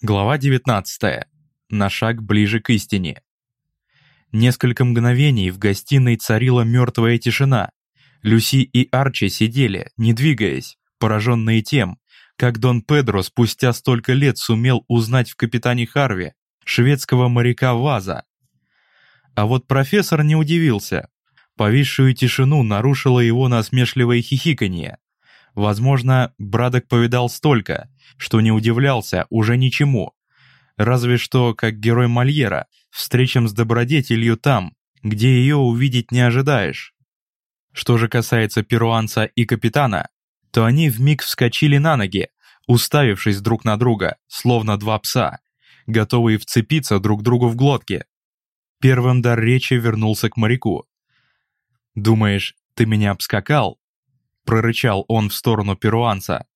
Глава 19. На шаг ближе к истине. Несколько мгновений в гостиной царила мертвая тишина. Люси и Арчи сидели, не двигаясь, пораженные тем, как Дон Педро спустя столько лет сумел узнать в капитане Харви шведского моряка Ваза. А вот профессор не удивился. Повисшую тишину нарушило его насмешливое хихиканье. Возможно, Брадок повидал столько, что не удивлялся уже ничему. Разве что, как герой Мольера, встречам с добродетелью там, где ее увидеть не ожидаешь. Что же касается перуанца и капитана, то они вмиг вскочили на ноги, уставившись друг на друга, словно два пса, готовые вцепиться друг другу в глотки. Первым дар речи вернулся к моряку. «Думаешь, ты меня обскакал?» прорычал он в сторону перуанца,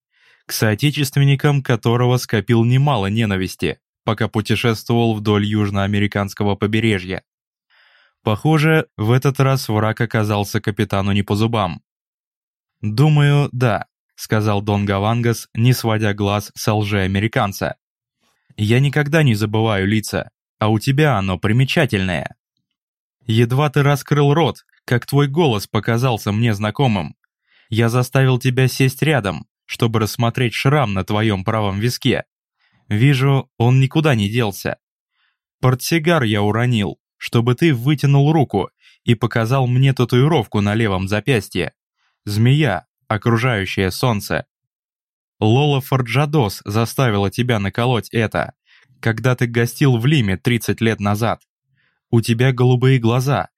к соотечественникам которого скопил немало ненависти, пока путешествовал вдоль южноамериканского побережья. Похоже, в этот раз враг оказался капитану не по зубам. «Думаю, да», — сказал Дон Гавангас, не сводя глаз с лжеамериканца. «Я никогда не забываю лица, а у тебя оно примечательное. Едва ты раскрыл рот, как твой голос показался мне знакомым. Я заставил тебя сесть рядом, чтобы рассмотреть шрам на твоем правом виске. Вижу, он никуда не делся. Портсигар я уронил, чтобы ты вытянул руку и показал мне татуировку на левом запястье. Змея, окружающая солнце. Лола Форджадос заставила тебя наколоть это, когда ты гостил в Лиме 30 лет назад. У тебя голубые глаза,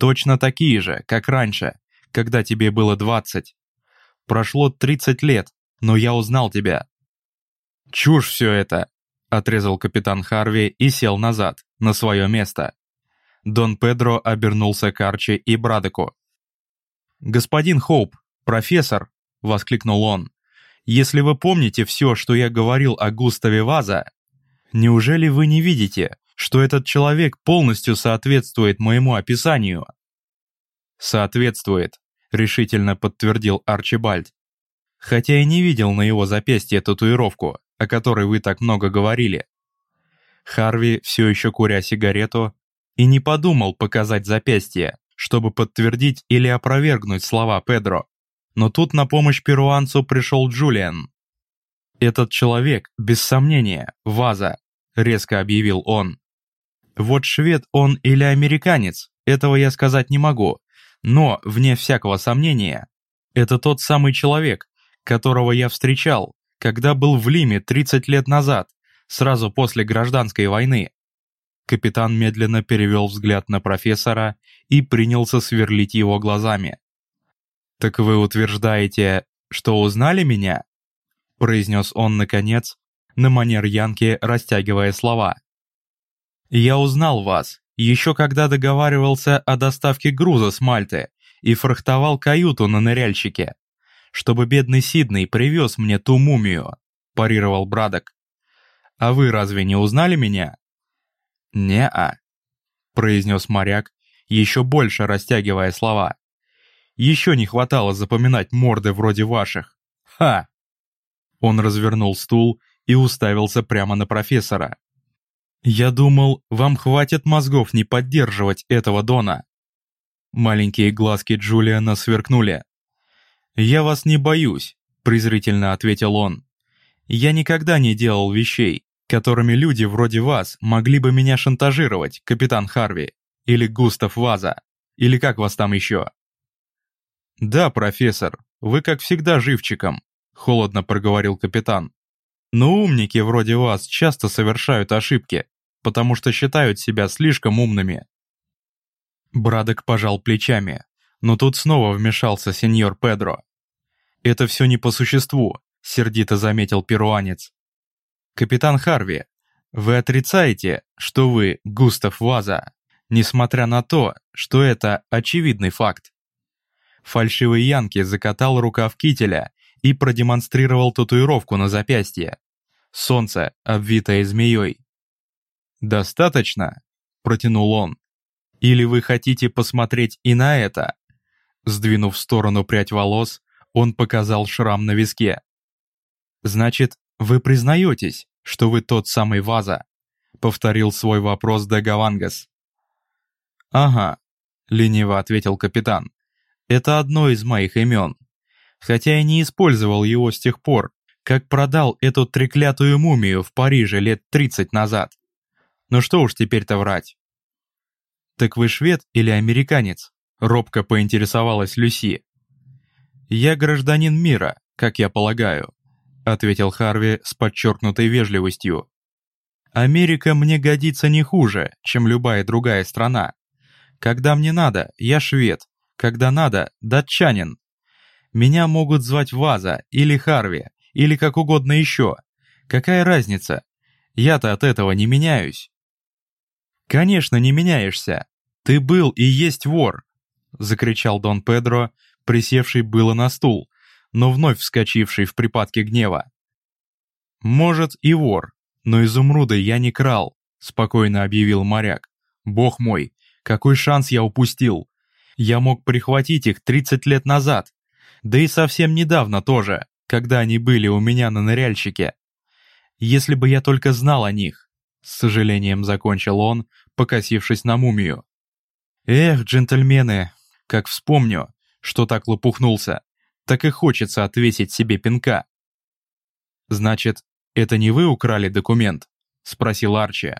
точно такие же, как раньше, когда тебе было 20. Прошло 30 лет, но я узнал тебя». «Чушь все это!» — отрезал капитан Харви и сел назад, на свое место. Дон Педро обернулся к Арчи и Брадеку. «Господин Хоуп, профессор!» — воскликнул он. «Если вы помните все, что я говорил о Густаве Ваза, неужели вы не видите, что этот человек полностью соответствует моему описанию?» «Соответствует», — решительно подтвердил Арчибальд. «Хотя и не видел на его запястье татуировку, о которой вы так много говорили». Харви, все еще куря сигарету, и не подумал показать запястье, чтобы подтвердить или опровергнуть слова Педро. Но тут на помощь перуанцу пришел Джулиан. «Этот человек, без сомнения, Ваза», — резко объявил он. «Вот швед он или американец, этого я сказать не могу, но, вне всякого сомнения, это тот самый человек, которого я встречал, когда был в Лиме 30 лет назад, сразу после гражданской войны. Капитан медленно перевел взгляд на профессора и принялся сверлить его глазами. «Так вы утверждаете, что узнали меня?» произнес он наконец, на манер Янки растягивая слова. «Я узнал вас, еще когда договаривался о доставке груза с Мальты и фрахтовал каюту на ныряльщике, чтобы бедный Сидней привез мне ту мумию», – парировал Брадок. «А вы разве не узнали меня?» «Не-а», – произнес моряк, еще больше растягивая слова. «Еще не хватало запоминать морды вроде ваших. Ха!» Он развернул стул и уставился прямо на профессора. «Я думал, вам хватит мозгов не поддерживать этого Дона». Маленькие глазки Джулиана сверкнули. «Я вас не боюсь», — презрительно ответил он. «Я никогда не делал вещей, которыми люди вроде вас могли бы меня шантажировать, капитан Харви, или Густав Ваза, или как вас там еще». «Да, профессор, вы как всегда живчиком», — холодно проговорил капитан. Но умники вроде вас часто совершают ошибки, потому что считают себя слишком умными. Брадок пожал плечами, но тут снова вмешался сеньор Педро. «Это все не по существу», — сердито заметил перуанец. «Капитан Харви, вы отрицаете, что вы Густав Ваза, несмотря на то, что это очевидный факт». Фальшивый Янки закатал рукав кителя и продемонстрировал татуировку на запястье. Солнце, обвитое змеей. «Достаточно?» – протянул он. «Или вы хотите посмотреть и на это?» Сдвинув в сторону прядь волос, он показал шрам на виске. «Значит, вы признаетесь, что вы тот самый Ваза?» — повторил свой вопрос Дагавангас. «Ага», — лениво ответил капитан. «Это одно из моих имен. Хотя я не использовал его с тех пор, как продал эту треклятую мумию в Париже лет тридцать назад. Ну что уж теперь-то врать». «Так вы швед или американец?» — робко поинтересовалась Люси. «Я гражданин мира, как я полагаю», — ответил Харви с подчеркнутой вежливостью. «Америка мне годится не хуже, чем любая другая страна. Когда мне надо, я швед, когда надо, датчанин. Меня могут звать Ваза или Харви, или как угодно еще. Какая разница? Я-то от этого не меняюсь». «Конечно, не меняешься. Ты был и есть вор», — закричал Дон Педро, присевший было на стул, но вновь вскочивший в припадке гнева. «Может, и вор, но изумруды я не крал», — спокойно объявил моряк. «Бог мой, какой шанс я упустил! Я мог прихватить их 30 лет назад, да и совсем недавно тоже, когда они были у меня на ныряльщике. Если бы я только знал о них!» С сожалением закончил он, покосившись на мумию. «Эх, джентльмены, как вспомню, что так лопухнулся, так и хочется отвесить себе пинка. «Значит, это не вы украли документ?» — спросил Арчи.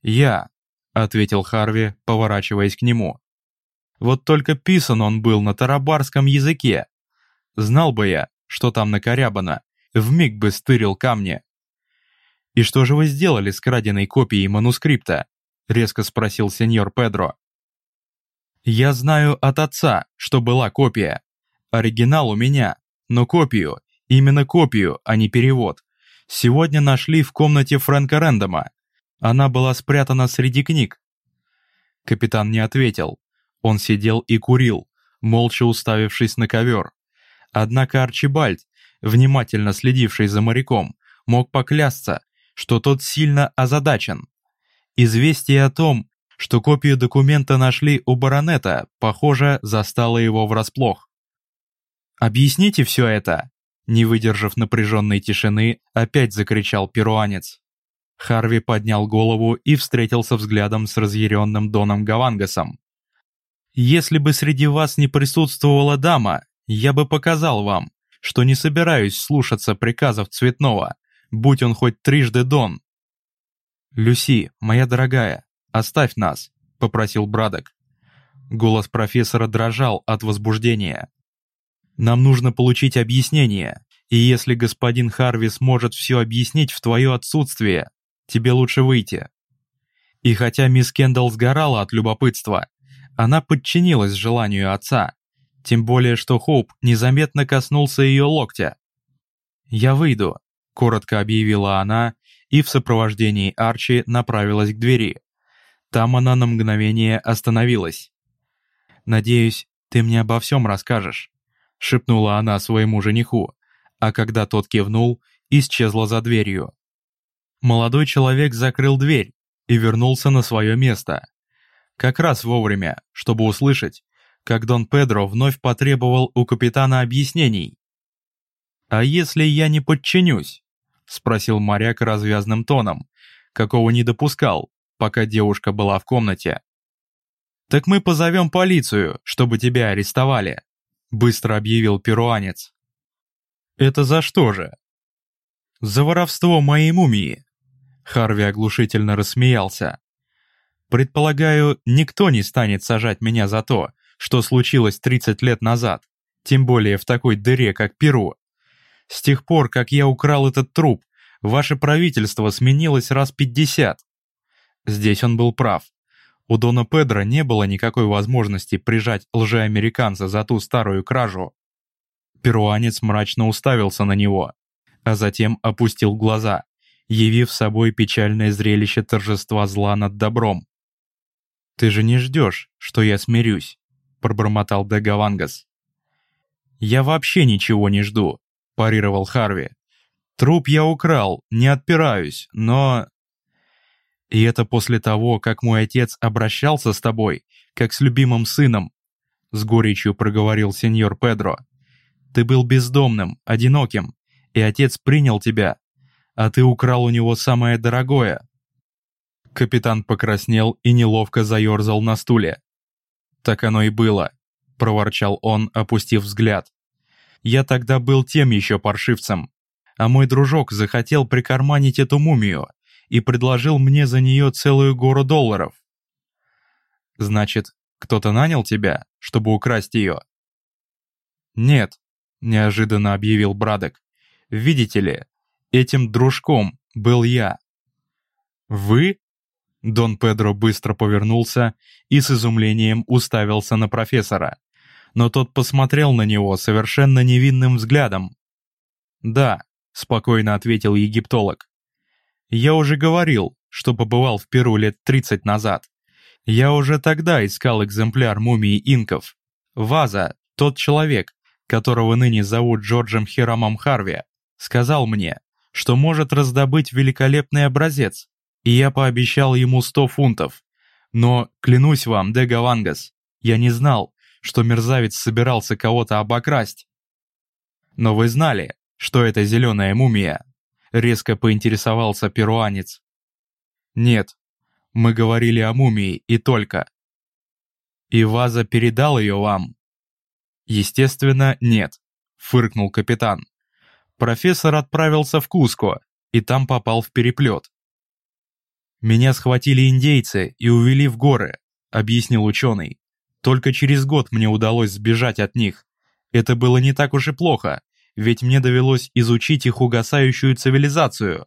«Я», — ответил Харви, поворачиваясь к нему. «Вот только писан он был на тарабарском языке. Знал бы я, что там накорябано, вмиг бы стырил камни». «И что же вы сделали с краденой копией манускрипта?» — резко спросил сеньор Педро. «Я знаю от отца, что была копия. Оригинал у меня, но копию, именно копию, а не перевод. Сегодня нашли в комнате Фрэнка Рэндома. Она была спрятана среди книг». Капитан не ответил. Он сидел и курил, молча уставившись на ковер. Однако Арчибальд, внимательно следивший за моряком, мог поклясться, что тот сильно озадачен. Известие о том, что копию документа нашли у баронета, похоже, застало его врасплох. «Объясните все это!» Не выдержав напряженной тишины, опять закричал перуанец. Харви поднял голову и встретился взглядом с разъяренным Доном Гавангасом. «Если бы среди вас не присутствовала дама, я бы показал вам, что не собираюсь слушаться приказов Цветного, будь он хоть трижды Дон». «Люси, моя дорогая, «Оставь нас», — попросил Брадок. Голос профессора дрожал от возбуждения. «Нам нужно получить объяснение, и если господин Харви сможет все объяснить в твое отсутствие, тебе лучше выйти». И хотя мисс Кендалл сгорала от любопытства, она подчинилась желанию отца, тем более что Хоуп незаметно коснулся ее локтя. «Я выйду», — коротко объявила она и в сопровождении Арчи направилась к двери. Там она на мгновение остановилась. «Надеюсь, ты мне обо всем расскажешь», — шепнула она своему жениху, а когда тот кивнул, исчезла за дверью. Молодой человек закрыл дверь и вернулся на свое место. Как раз вовремя, чтобы услышать, как Дон Педро вновь потребовал у капитана объяснений. «А если я не подчинюсь?» — спросил моряк развязным тоном, какого не допускал, пока девушка была в комнате. «Так мы позовем полицию, чтобы тебя арестовали», — быстро объявил перуанец. «Это за что же?» «За воровство моей мумии», — Харви оглушительно рассмеялся. «Предполагаю, никто не станет сажать меня за то, что случилось 30 лет назад, тем более в такой дыре, как Перу. С тех пор, как я украл этот труп, ваше правительство сменилось раз 50. Здесь он был прав. У Дона Педро не было никакой возможности прижать лжеамериканца за ту старую кражу. Перуанец мрачно уставился на него, а затем опустил глаза, явив собой печальное зрелище торжества зла над добром. «Ты же не ждешь, что я смирюсь», — пробормотал Дегавангас. «Я вообще ничего не жду», — парировал Харви. «Труп я украл, не отпираюсь, но...» И это после того, как мой отец обращался с тобой, как с любимым сыном, с горечью проговорил сеньор Педро. Ты был бездомным, одиноким, и отец принял тебя. а ты украл у него самое дорогое». Капитан покраснел и неловко заерзал на стуле. «Так оно и было», — проворчал он, опустив взгляд. «Я тогда был тем еще паршивцем, а мой дружок захотел прикарманить эту мумию и предложил мне за нее целую гору долларов». «Значит, кто-то нанял тебя, чтобы украсть ее?» «Нет», — неожиданно объявил Брадок. «Видите ли, этим дружком был я». «Вы?» Дон Педро быстро повернулся и с изумлением уставился на профессора. Но тот посмотрел на него совершенно невинным взглядом. «Да», — спокойно ответил египтолог. «Я уже говорил, что побывал в Перу лет 30 назад. Я уже тогда искал экземпляр мумии инков. Ваза, тот человек, которого ныне зовут Джорджем Хирамом Харви, сказал мне, что может раздобыть великолепный образец, и я пообещал ему сто фунтов. Но, клянусь вам, де Гавангас, я не знал, что мерзавец собирался кого-то обокрасть. Но вы знали, что это зеленая мумия? Резко поинтересовался перуанец. Нет, мы говорили о мумии и только. И Ваза передал ее вам? Естественно, нет, фыркнул капитан. Профессор отправился в Куско, и там попал в переплет. «Меня схватили индейцы и увели в горы», — объяснил ученый. «Только через год мне удалось сбежать от них. Это было не так уж и плохо, ведь мне довелось изучить их угасающую цивилизацию.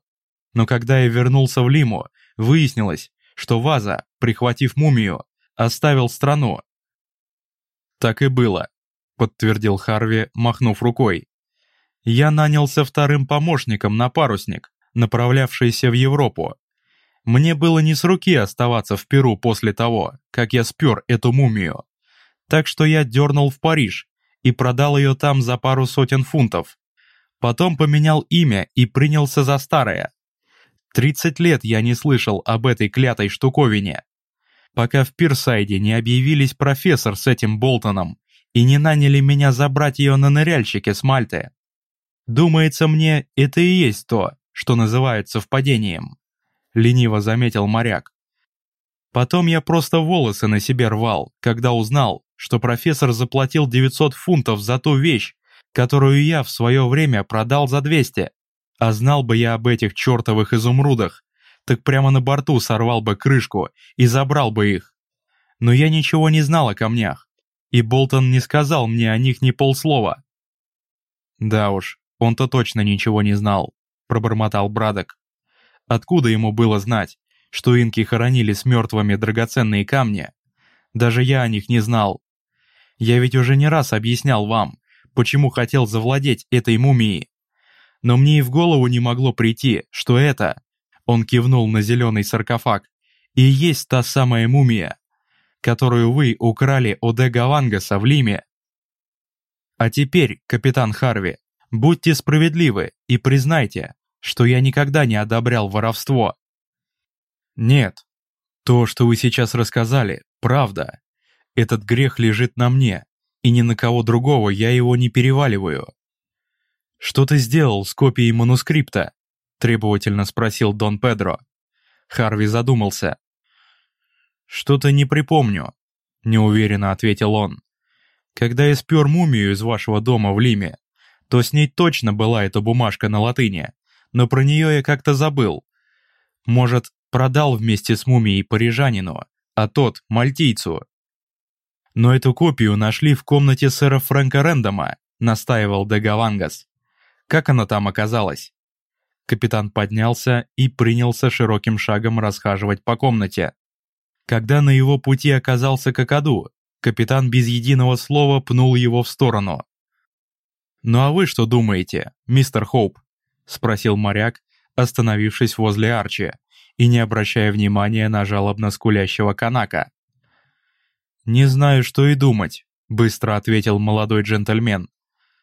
Но когда я вернулся в Лиму, выяснилось, что Ваза, прихватив мумию, оставил страну». «Так и было», — подтвердил Харви, махнув рукой. «Я нанялся вторым помощником на парусник, направлявшийся в Европу, мне было не с руки оставаться в Перу после того, как я спер эту мумию. Так что я дернул в Париж и продал ее там за пару сотен фунтов. Потом поменял имя и принялся за старое. Тридцать лет я не слышал об этой клятой штуковине. Пока в Пирсайде не объявились профессор с этим Болтоном и не наняли меня забрать ее на ныряльщике с Мальты. Думается мне, это и есть то, что называют совпадением лениво заметил моряк. Потом я просто волосы на себе рвал, когда узнал, что профессор заплатил 900 фунтов за ту вещь, которую я в свое время продал за 200. А знал бы я об этих чертовых изумрудах, так прямо на борту сорвал бы крышку и забрал бы их. Но я ничего не знал о камнях, и Болтон не сказал мне о них ни полслова. Да уж, он-то точно ничего не знал, пробормотал Брадок. Откуда ему было знать, что инки хоронили с мертвыми драгоценные камни? Даже я о них не знал. Я ведь уже не раз объяснял вам, почему хотел завладеть этой мумией. Но мне и в голову не могло прийти, что это, он кивнул на зеленый саркофаг, и есть та самая мумия, которую вы украли у Де Гавангаса в Лиме. А теперь, капитан Харви, будьте справедливы и признайте, что я никогда не одобрял воровство. Нет, то, что вы сейчас рассказали, правда. Этот грех лежит на мне, и ни на кого другого я его не переваливаю. Что ты сделал с копией манускрипта? Требовательно спросил Дон Педро. Харви задумался. Что-то не припомню, неуверенно ответил он. Когда я спер мумию из вашего дома в Лиме, то с ней точно была эта бумажка на латыни но про нее я как-то забыл. Может, продал вместе с мумией парижанину, а тот — мальтийцу. Но эту копию нашли в комнате сэра Фрэнка Рэндома, настаивал Дегавангас. Как она там оказалась? Капитан поднялся и принялся широким шагом расхаживать по комнате. Когда на его пути оказался Кокоду, капитан без единого слова пнул его в сторону. «Ну а вы что думаете, мистер Хоуп?» — спросил моряк, остановившись возле Арчи и не обращая внимания на жалобно скулящего канака. «Не знаю, что и думать», — быстро ответил молодой джентльмен.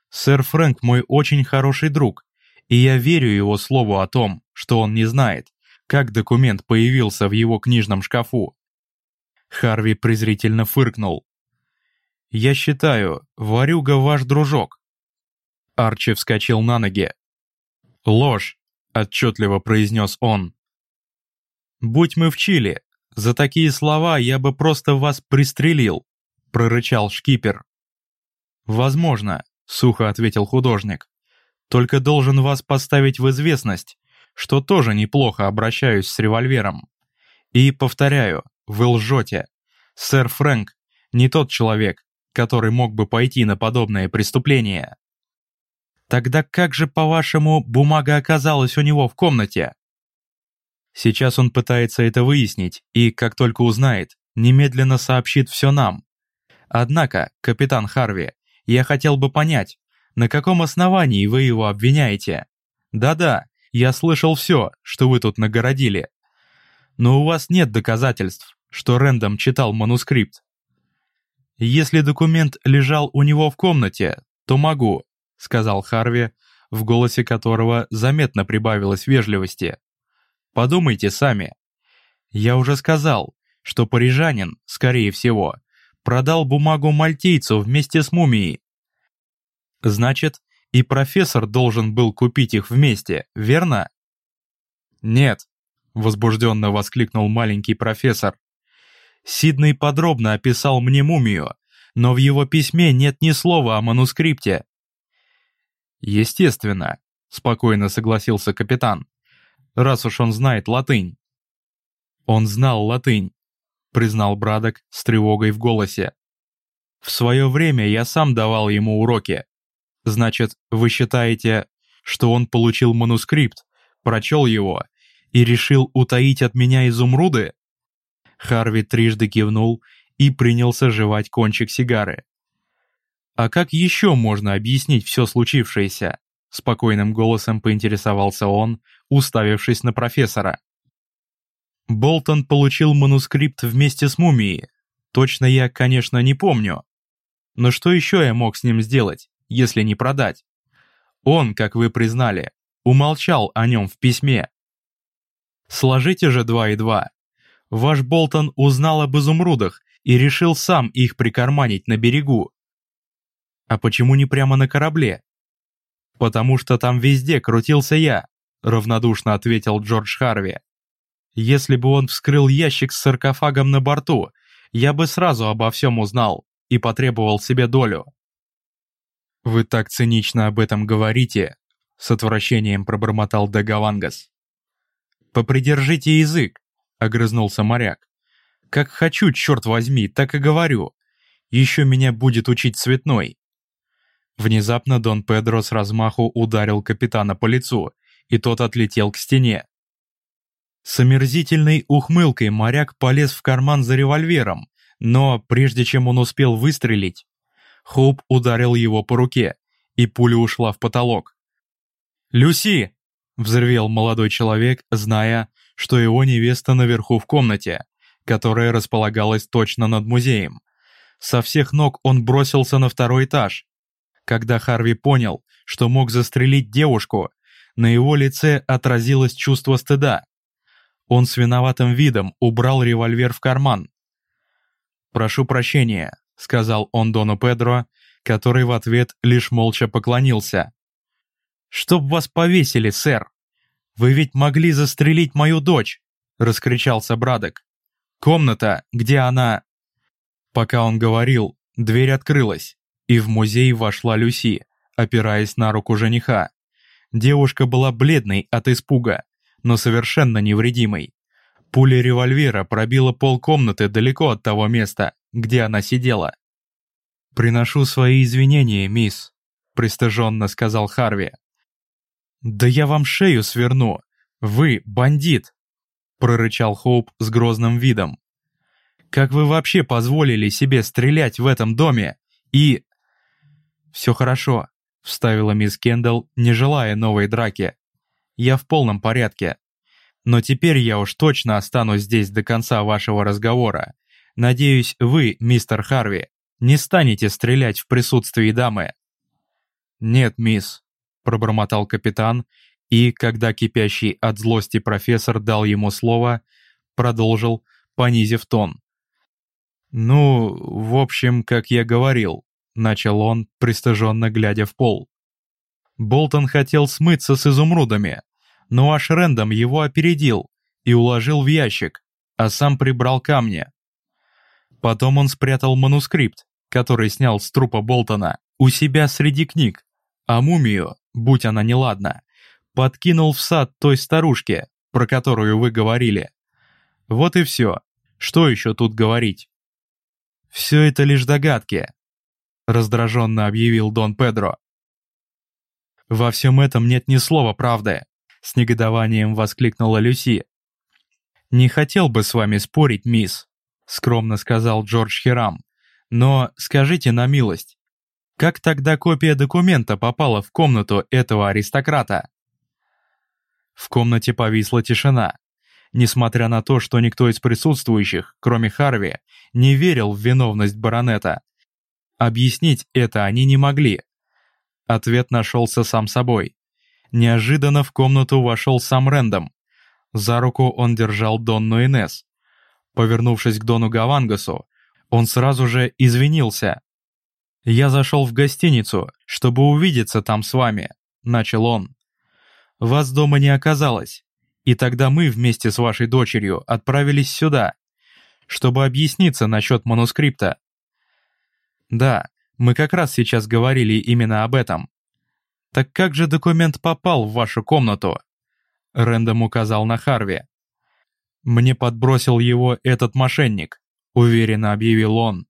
«Сэр Фрэнк мой очень хороший друг, и я верю его слову о том, что он не знает, как документ появился в его книжном шкафу». Харви презрительно фыркнул. «Я считаю, Варюга ваш дружок». Арчи вскочил на ноги. «Ложь!» — отчетливо произнес он. «Будь мы в Чили, за такие слова я бы просто вас пристрелил», — прорычал шкипер. «Возможно», — сухо ответил художник. «Только должен вас поставить в известность, что тоже неплохо обращаюсь с револьвером. И, повторяю, вы лжете. Сэр Фрэнк не тот человек, который мог бы пойти на подобное преступление. Тогда как же, по-вашему, бумага оказалась у него в комнате? Сейчас он пытается это выяснить, и, как только узнает, немедленно сообщит все нам. Однако, капитан Харви, я хотел бы понять, на каком основании вы его обвиняете? Да-да, я слышал все, что вы тут нагородили. Но у вас нет доказательств, что Рэндом читал манускрипт. Если документ лежал у него в комнате, то могу, сказал Харви, в голосе которого заметно прибавилось вежливости. Подумайте сами. Я уже сказал, что парижанин, скорее всего, продал бумагу мальтийцу вместе с мумией. Значит, и профессор должен был купить их вместе, верно? Нет, возбужденно воскликнул маленький профессор. Сиднey подробно описал мне мумию, но в его письме нет ни слова о манускрипте. Естественно, спокойно согласился капитан, раз уж он знает латынь. Он знал латынь, признал Брадок с тревогой в голосе. В свое время я сам давал ему уроки. Значит, вы считаете, что он получил манускрипт, прочел его и решил утаить от меня изумруды? Харви трижды кивнул и принялся жевать кончик сигары. «А как еще можно объяснить все случившееся?» Спокойным голосом поинтересовался он, уставившись на профессора. Болтон получил манускрипт вместе с мумией. Точно я, конечно, не помню. Но что еще я мог с ним сделать, если не продать? Он, как вы признали, умолчал о нем в письме. Сложите же два и два. Ваш Болтон узнал об изумрудах и решил сам их прикарманить на берегу. А почему не прямо на корабле? Потому что там везде крутился я, равнодушно ответил Джордж Харви. Если бы он вскрыл ящик с саркофагом на борту, я бы сразу обо всем узнал и потребовал себе долю. «Вы так цинично об этом говорите», — с отвращением пробормотал Дагавангас. «Попридержите язык», — огрызнулся моряк. «Как хочу, черт возьми, так и говорю. Еще меня будет учить цветной». Внезапно Дон Педро с размаху ударил капитана по лицу, и тот отлетел к стене. С омерзительной ухмылкой моряк полез в карман за револьвером, но прежде чем он успел выстрелить, Хоуп ударил его по руке, и пуля ушла в потолок. «Люси!» — взревел молодой человек, зная, что его невеста наверху в комнате, которая располагалась точно над музеем. Со всех ног он бросился на второй этаж. Когда Харви понял, что мог застрелить девушку, на его лице отразилось чувство стыда. Он с виноватым видом убрал револьвер в карман. «Прошу прощения», — сказал он Дону Педро, который в ответ лишь молча поклонился. «Чтоб вас повесили, сэр! Вы ведь могли застрелить мою дочь!» — раскричался Брадок. «Комната, где она...» Пока он говорил, дверь открылась, и в музей вошла Люси, опираясь на руку жениха. Девушка была бледной от испуга, но совершенно невредимой. Пуля револьвера пробила пол комнаты далеко от того места, где она сидела. «Приношу свои извинения, мисс», — пристыженно сказал Харви. «Да я вам шею сверну! Вы бандит!» — прорычал Хоуп с грозным видом. «Как вы вообще позволили себе стрелять в этом доме? И...» «Все хорошо», — вставила мисс Кендалл, не желая новой драки. «Я в полном порядке. Но теперь я уж точно останусь здесь до конца вашего разговора, Надеюсь, вы, мистер Харви, не станете стрелять в присутствии дамы». «Нет, мисс», — пробормотал капитан, и, когда кипящий от злости профессор дал ему слово, продолжил, понизив тон. «Ну, в общем, как я говорил», — начал он, пристыженно глядя в пол. Болтон хотел смыться с изумрудами, но аж Рэндом его опередил и уложил в ящик, а сам прибрал камни. Потом он спрятал манускрипт, который снял с трупа Болтона, у себя среди книг, а мумию, будь она неладна, подкинул в сад той старушке, про которую вы говорили. Вот и все. Что еще тут говорить? Все это лишь догадки, раздраженно объявил Дон Педро. Во всем этом нет ни слова правды, с негодованием воскликнула Люси. «Не хотел бы с вами спорить, мисс», — скромно сказал Джордж Хирам. «Но скажите на милость, как тогда копия документа попала в комнату этого аристократа?» В комнате повисла тишина. Несмотря на то, что никто из присутствующих, кроме Харви, не верил в виновность баронета. Объяснить это они не могли. Ответ нашелся сам собой. Неожиданно в комнату вошел сам Рэндом. За руку он держал Донну Инес. Повернувшись к Дону Гавангасу, он сразу же извинился. «Я зашел в гостиницу, чтобы увидеться там с вами», — начал он. «Вас дома не оказалось, и тогда мы вместе с вашей дочерью отправились сюда, чтобы объясниться насчет манускрипта». «Да, мы как раз сейчас говорили именно об этом. Так как же документ попал в вашу комнату?» Рэндом указал на Харви. «Мне подбросил его этот мошенник», — уверенно объявил он.